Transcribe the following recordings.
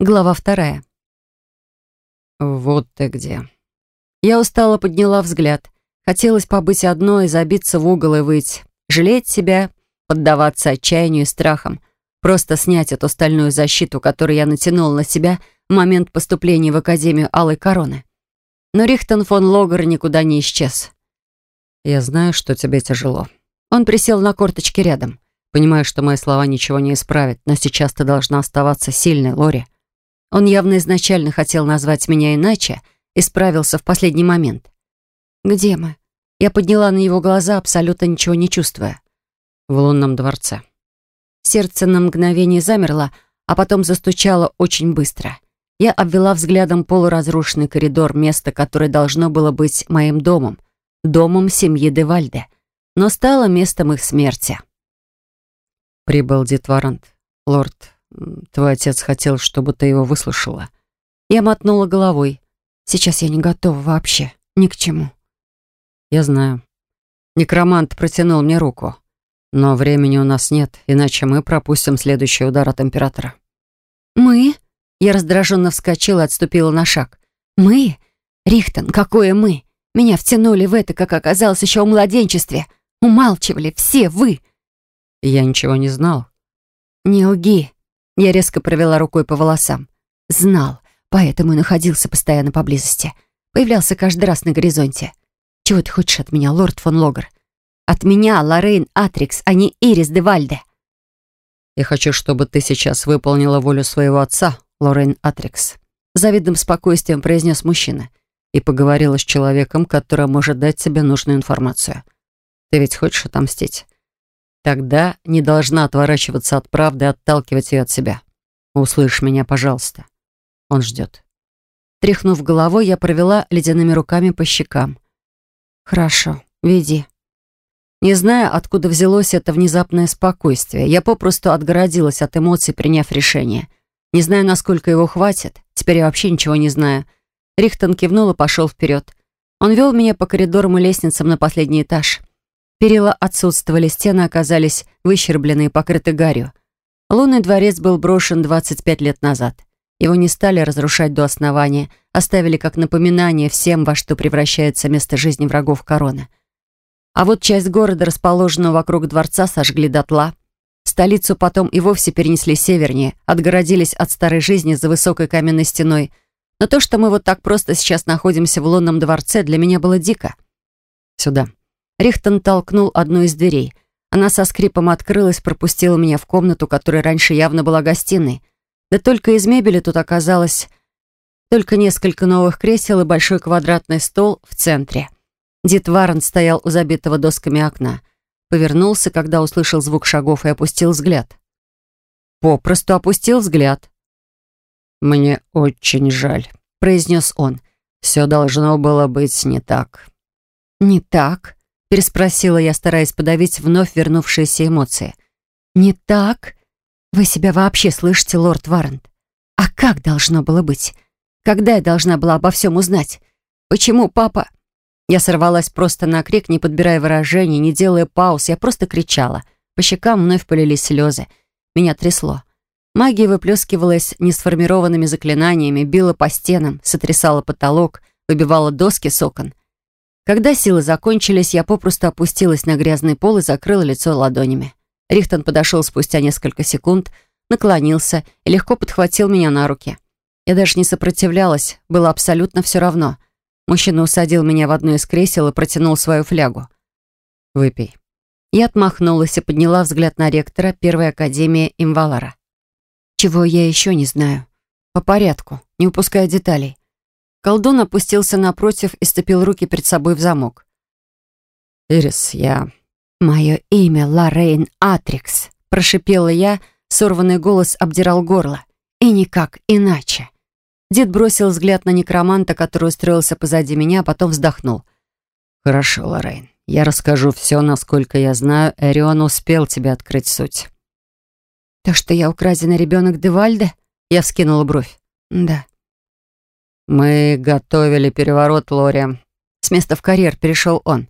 Глава вторая. «Вот ты где». Я устало подняла взгляд. Хотелось побыть одной, забиться в угол и выйти. Жалеть себя, поддаваться отчаянию и страхам. Просто снять эту стальную защиту, которую я натянула на себя в момент поступления в Академию Алой Короны. Но Рихтон фон Логер никуда не исчез. «Я знаю, что тебе тяжело. Он присел на корточки рядом. Понимаю, что мои слова ничего не исправят, но сейчас ты должна оставаться сильной, Лори. Он явно изначально хотел назвать меня иначе и справился в последний момент. «Где мы?» Я подняла на его глаза, абсолютно ничего не чувствуя. «В лунном дворце». Сердце на мгновение замерло, а потом застучало очень быстро. Я обвела взглядом полуразрушенный коридор, место, которое должно было быть моим домом, домом семьи Девальде, но стало местом их смерти. Прибыл Дитварант. Лорд, Твой отец хотел, чтобы ты его выслушала. Я мотнула головой. Сейчас я не готова вообще. Ни к чему. Я знаю. Некромант протянул мне руку. Но времени у нас нет, иначе мы пропустим следующий удар от Императора. «Мы?» Я раздраженно вскочила отступила на шаг. «Мы? Рихтон, какое мы? Меня втянули в это, как оказалось, еще в младенчестве. Умалчивали все вы!» «Я ничего не знал». «Не лги. Я резко провела рукой по волосам. Знал, поэтому и находился постоянно поблизости. Появлялся каждый раз на горизонте. Чего ты хочешь от меня, лорд фон Логер? От меня, Лоррейн Атрикс, а не Ирис де Вальде. Я хочу, чтобы ты сейчас выполнила волю своего отца, Лоррейн Атрикс. Завидным спокойствием произнес мужчина. И поговорила с человеком, который может дать тебе нужную информацию. Ты ведь хочешь отомстить? Тогда не должна отворачиваться от правды и отталкивать ее от себя. Услышь меня, пожалуйста. Он ждет. Тряхнув головой, я провела ледяными руками по щекам. «Хорошо, веди». Не зная, откуда взялось это внезапное спокойствие, я попросту отгородилась от эмоций, приняв решение. Не знаю, насколько его хватит. Теперь я вообще ничего не знаю. Рихтон кивнул и пошел вперед. Он вел меня по коридорам и лестницам на последний этаж. Перила отсутствовали, стены оказались выщерблены и покрыты гарью. Лунный дворец был брошен 25 лет назад. Его не стали разрушать до основания, оставили как напоминание всем, во что превращается место жизни врагов короны. А вот часть города, расположенного вокруг дворца, сожгли дотла. Столицу потом и вовсе перенесли севернее, отгородились от старой жизни за высокой каменной стеной. Но то, что мы вот так просто сейчас находимся в лунном дворце, для меня было дико. «Сюда», Рихтон толкнул одну из дверей. Она со скрипом открылась, пропустила меня в комнату, которая раньше явно была гостиной. Да только из мебели тут оказалось только несколько новых кресел и большой квадратный стол в центре. Дед Варен стоял у забитого досками окна. Повернулся, когда услышал звук шагов, и опустил взгляд. Попросту опустил взгляд. «Мне очень жаль», — произнес он. «Все должно было быть не так». «Не так?» Переспросила я, стараясь подавить вновь вернувшиеся эмоции. «Не так? Вы себя вообще слышите, лорд Варрент? А как должно было быть? Когда я должна была обо всем узнать? Почему папа...» Я сорвалась просто на крик, не подбирая выражений, не делая пауз. Я просто кричала. По щекам вновь полились слезы. Меня трясло. Магия выплескивалась несформированными заклинаниями, била по стенам, сотрясала потолок, выбивала доски с окон. Когда силы закончились, я попросту опустилась на грязный пол и закрыла лицо ладонями. Рихтон подошел спустя несколько секунд, наклонился и легко подхватил меня на руки. Я даже не сопротивлялась, было абсолютно все равно. Мужчина усадил меня в одно из кресел и протянул свою флягу. «Выпей». Я отмахнулась и подняла взгляд на ректора Первой Академии Имвалара. Чего я еще не знаю. По порядку, не упуская деталей. Колдун опустился напротив и ступил руки перед собой в замок. «Ирис, я...» «Мое имя Лоррейн Атрикс», — прошипела я, сорванный голос обдирал горло. «И никак иначе». Дед бросил взгляд на некроманта, который устроился позади меня, а потом вздохнул. «Хорошо, Лоррейн, я расскажу все, насколько я знаю. Эрион успел тебе открыть суть». «То, что я украденный ребенок Девальда?» Я вскинула бровь. «Да». «Мы готовили переворот, Лори». С места в карьер перешел он.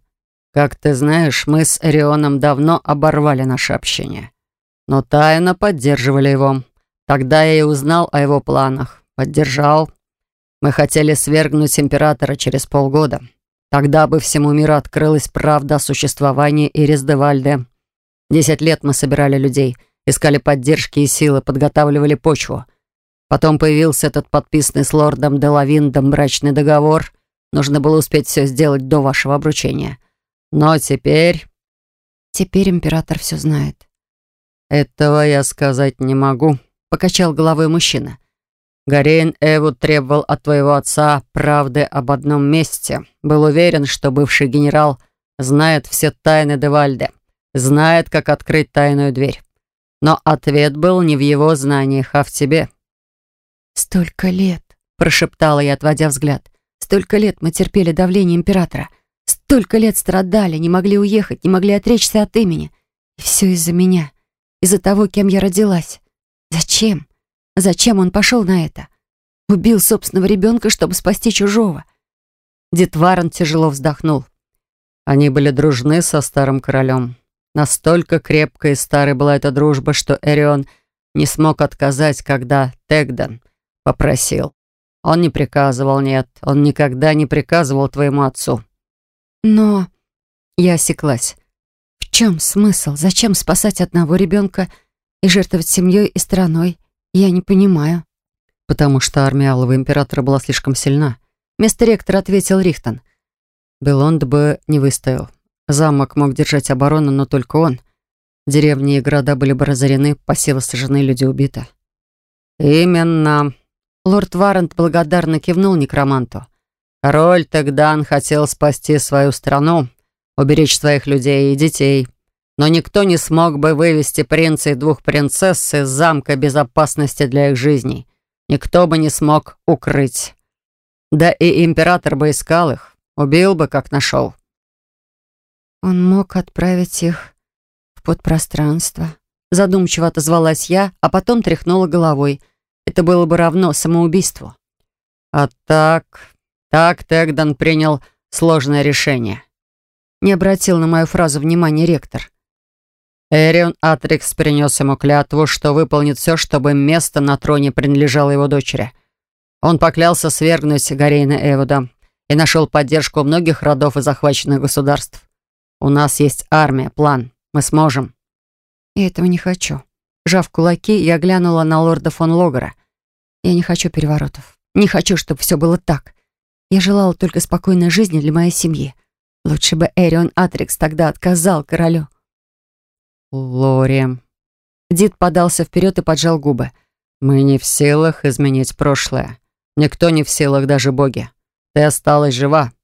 «Как ты знаешь, мы с Орионом давно оборвали наше общение. Но тайно поддерживали его. Тогда я и узнал о его планах. Поддержал. Мы хотели свергнуть императора через полгода. Тогда бы всему миру открылась правда о существовании Ирис де Вальде. Десять лет мы собирали людей, искали поддержки и силы, подготавливали почву. Потом появился этот подписанный с лордом Делавиндом брачный договор. Нужно было успеть все сделать до вашего обручения. Но теперь... Теперь император все знает. Этого я сказать не могу, покачал головой мужчина. Гарейн Эвуд требовал от твоего отца правды об одном месте. Был уверен, что бывший генерал знает все тайны Девальде, знает, как открыть тайную дверь. Но ответ был не в его знаниях, а в тебе. «Столько лет», — прошептала я, отводя взгляд. «Столько лет мы терпели давление императора. Столько лет страдали, не могли уехать, не могли отречься от имени. И все из-за меня, из-за того, кем я родилась. Зачем? Зачем он пошел на это? Убил собственного ребенка, чтобы спасти чужого. Дед тяжело вздохнул. Они были дружны со старым королем. Настолько крепкой и старой была эта дружба, что Эрион не смог отказать, когда Тегдан попросил. Он не приказывал, нет, он никогда не приказывал твоему отцу. Но я осеклась. В чем смысл? Зачем спасать одного ребенка и жертвовать семьей и страной? «Я не понимаю». «Потому что армия Алого Императора была слишком сильна». Вместо ректора ответил Рихтон. Белонд бы не выстоял. Замок мог держать оборону, но только он. Деревни и города были бы разорены, посевы сожжены, люди убиты. «Именно». Лорд Варрент благодарно кивнул некроманту. «Король Тегдан хотел спасти свою страну, уберечь своих людей и детей но никто не смог бы вывести принца и двух принцесс из замка безопасности для их жизней. Никто бы не смог укрыть. Да и император бы искал их, убил бы, как нашел. Он мог отправить их в подпространство. Задумчиво отозвалась я, а потом тряхнула головой. Это было бы равно самоубийству. А так... Так Тегдан принял сложное решение. Не обратил на мою фразу внимания ректор. Эрион Атрикс принес ему клятву, что выполнит все, чтобы место на троне принадлежало его дочери. Он поклялся свергнуть Гарейна Эвода и нашел поддержку многих родов и захваченных государств. У нас есть армия, план. Мы сможем. Я этого не хочу. Жав кулаки, я глянула на лорда фон Логера. Я не хочу переворотов. Не хочу, чтобы все было так. Я желала только спокойной жизни для моей семьи. Лучше бы Эрион Атрикс тогда отказал королю. Лори. Дид подался вперед и поджал губы. Мы не в силах изменить прошлое. Никто не в силах, даже боги. Ты осталась жива.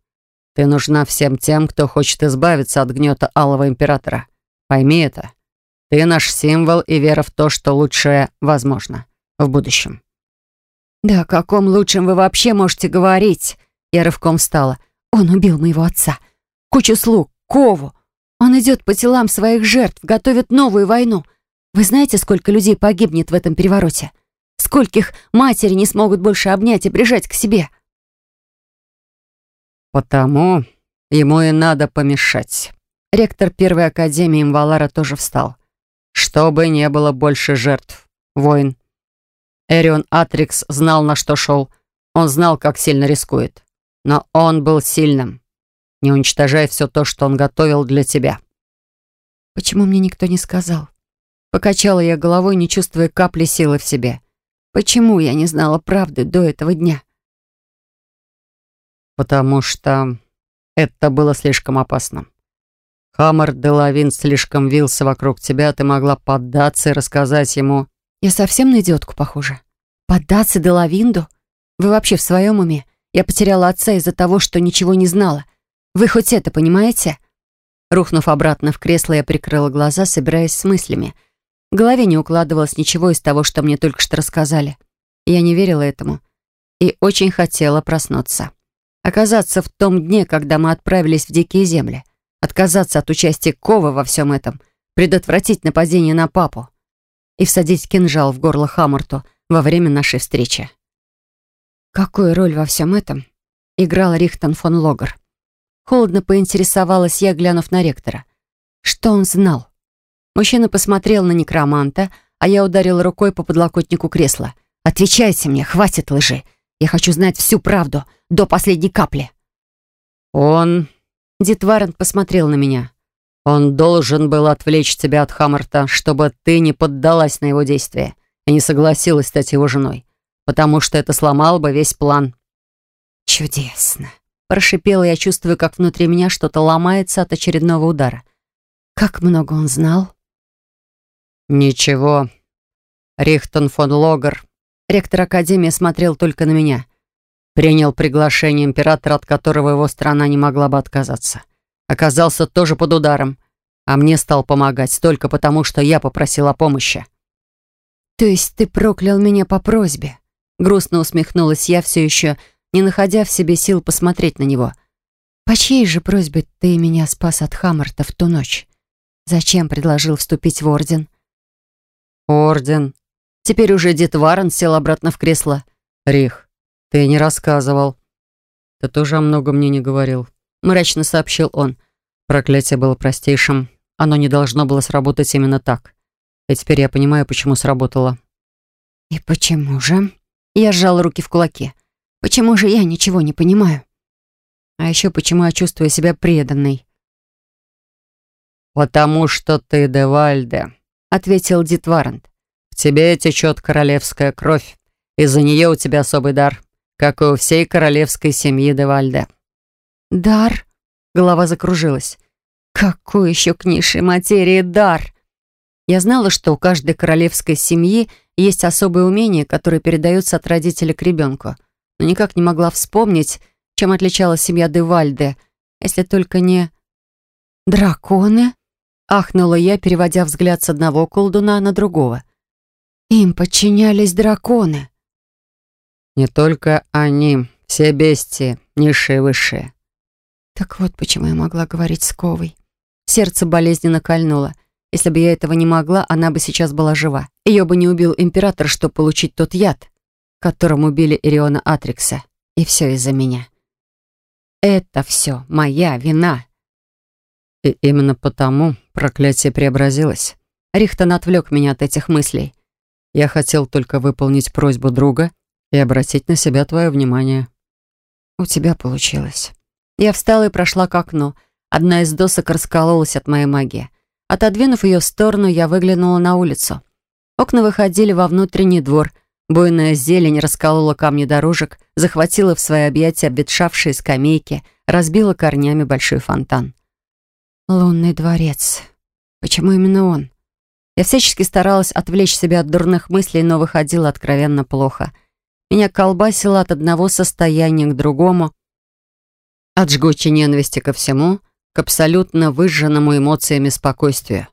Ты нужна всем тем, кто хочет избавиться от гнета Алого Императора. Пойми это. Ты наш символ и вера в то, что лучшее возможно в будущем. «Да о каком лучшем вы вообще можете говорить?» Я рывком встала. «Он убил моего отца. Кучу слуг, Кову. Он идет по телам своих жертв, готовит новую войну. Вы знаете, сколько людей погибнет в этом перевороте? Скольких матери не смогут больше обнять и прижать к себе? Потому ему и надо помешать. Ректор Первой Академии Имвалара тоже встал. Чтобы не было больше жертв. Войн. Эрион Атрикс знал, на что шел. Он знал, как сильно рискует. Но он был сильным не уничтожай все то, что он готовил для тебя». «Почему мне никто не сказал?» Покачала я головой, не чувствуя капли силы в себе. «Почему я не знала правды до этого дня?» «Потому что это было слишком опасно. Хаммер де Лавин слишком вился вокруг тебя, ты могла поддаться и рассказать ему...» «Я совсем на идиотку похожа. Поддаться де Лавинду? Вы вообще в своем уме? Я потеряла отца из-за того, что ничего не знала. Вы хоть это понимаете?» Рухнув обратно в кресло, я прикрыла глаза, собираясь с мыслями. В голове не укладывалось ничего из того, что мне только что рассказали. Я не верила этому и очень хотела проснуться. Оказаться в том дне, когда мы отправились в дикие земли. Отказаться от участия Кова во всем этом. Предотвратить нападение на папу. И всадить кинжал в горло Хаммарту во время нашей встречи. Какую роль во всем этом играл Рихтон фон Логер? Холодно поинтересовалась я, глянув на ректора. Что он знал? Мужчина посмотрел на некроманта, а я ударила рукой по подлокотнику кресла. «Отвечайте мне, хватит лжи. Я хочу знать всю правду, до последней капли». «Он...» Дит Варент посмотрел на меня. «Он должен был отвлечь тебя от Хаммерта, чтобы ты не поддалась на его действия и не согласилась стать его женой, потому что это сломало бы весь план». «Чудесно!» Прошипела я, чувствую, как внутри меня что-то ломается от очередного удара. Как много он знал? «Ничего. Рихтон фон Логер». Ректор Академии смотрел только на меня. Принял приглашение императора, от которого его страна не могла бы отказаться. Оказался тоже под ударом, а мне стал помогать только потому, что я попросил о помощи. «То есть ты проклял меня по просьбе?» Грустно усмехнулась я, все еще не находя в себе сил посмотреть на него. «По чьей же просьбе ты меня спас от Хаммерта в ту ночь? Зачем предложил вступить в Орден?» «Орден». Теперь уже дед Варен сел обратно в кресло. «Рих, ты не рассказывал». «Ты тоже о многом мне не говорил», — мрачно сообщил он. «Проклятие было простейшим. Оно не должно было сработать именно так. И теперь я понимаю, почему сработало». «И почему же?» Я сжал руки в кулаки. «Почему же я ничего не понимаю?» А еще почему я чувствую себя преданной. «Потому что ты Девальде», ответил Дит Варант. «В тебе течет королевская кровь. Из-за нее у тебя особый дар, как и у всей королевской семьи Девальде». «Дар?» Голова закружилась. «Какой еще к низшей материи дар?» Я знала, что у каждой королевской семьи есть особые умения, которые передаются от родителя к ребенку, но никак не могла вспомнить, чем отличалась семья Девальде, если только не... «Драконы?» Ахнула я, переводя взгляд с одного колдуна на другого. Им подчинялись драконы. Не только они, все бестии, низшие и высшие. Так вот почему я могла говорить с Ковой. Сердце болезненно кольнуло. Если бы я этого не могла, она бы сейчас была жива. Ее бы не убил император, чтобы получить тот яд, которым убили Ириона Атрикса. И все из-за меня. Это все моя вина. И именно потому проклятие преобразилось. Рихтон отвлек меня от этих мыслей. Я хотел только выполнить просьбу друга и обратить на себя твое внимание. У тебя получилось. Я встала и прошла к окну. Одна из досок раскололась от моей магии. Отодвинув ее в сторону, я выглянула на улицу. Окна выходили во внутренний двор. Буйная зелень расколола камни дорожек, захватила в свои объятия обветшавшие скамейки, разбила корнями большой фонтан. Лунный дворец. Почему именно он? Я всячески старалась отвлечь себя от дурных мыслей, но выходило откровенно плохо. Меня колбасило от одного состояния к другому, от жгучей ненависти ко всему, к абсолютно выжженному эмоциями спокойствию.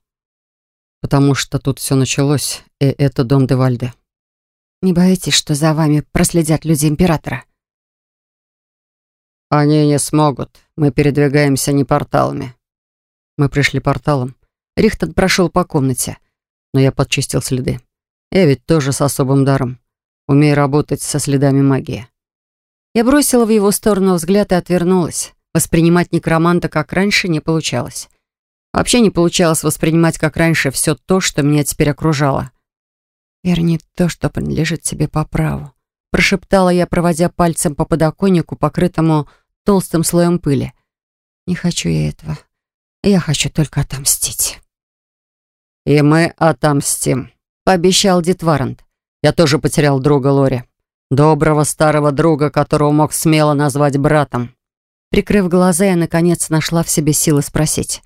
Потому что тут все началось, и это дом Девальде. Не боитесь, что за вами проследят люди Императора? Они не смогут. Мы передвигаемся не порталами. Мы пришли порталом. Рихтон прошел по комнате, но я подчистил следы. Я ведь тоже с особым даром. Умею работать со следами магии. Я бросила в его сторону взгляд и отвернулась. Воспринимать некроманта как раньше не получалось. Вообще не получалось воспринимать как раньше все то, что меня теперь окружало. «Верни то, что принадлежит тебе по праву», прошептала я, проводя пальцем по подоконнику, покрытому толстым слоем пыли. «Не хочу я этого. Я хочу только отомстить». «И мы отомстим», — пообещал Дитварант. «Я тоже потерял друга Лори. Доброго старого друга, которого мог смело назвать братом». Прикрыв глаза, я, наконец, нашла в себе силы спросить.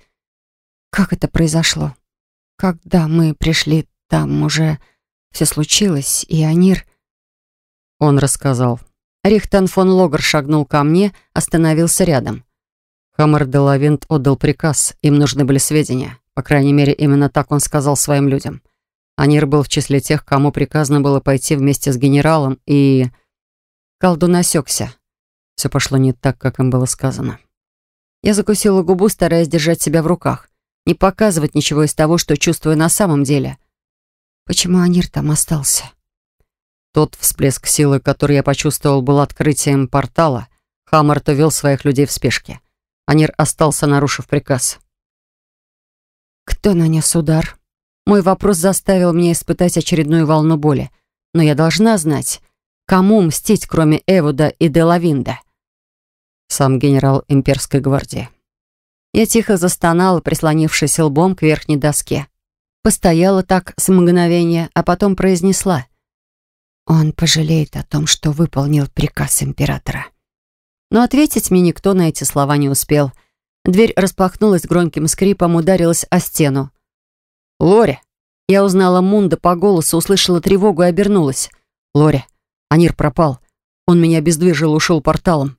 «Как это произошло? Когда мы пришли, там уже все случилось, и Анир...» Он рассказал. Рихтон фон Логер шагнул ко мне, остановился рядом. Хаммер де Лавинт отдал приказ, им нужны были сведения. По крайней мере, именно так он сказал своим людям. Анир был в числе тех, кому приказано было пойти вместе с генералом, и... Колдун осекся. Все пошло не так, как им было сказано. Я закусила губу, стараясь держать себя в руках. Не показывать ничего из того, что чувствую на самом деле. Почему Анир там остался? Тот всплеск силы, который я почувствовал, был открытием портала. Хаммарт увел своих людей в спешке. Анир остался, нарушив приказ. «Кто нанес удар?» Мой вопрос заставил меня испытать очередную волну боли. Но я должна знать, кому мстить, кроме Эвуда и Делавинда. Сам генерал имперской гвардии. Я тихо застонала, прислонившись лбом к верхней доске. Постояла так с мгновения, а потом произнесла. «Он пожалеет о том, что выполнил приказ императора». Но ответить мне никто на эти слова не успел. Дверь распахнулась громким скрипом, ударилась о стену. «Лори!» Я узнала Мунда по голосу, услышала тревогу и обернулась. «Лори, Анир пропал. Он меня обездвижил, ушел порталом».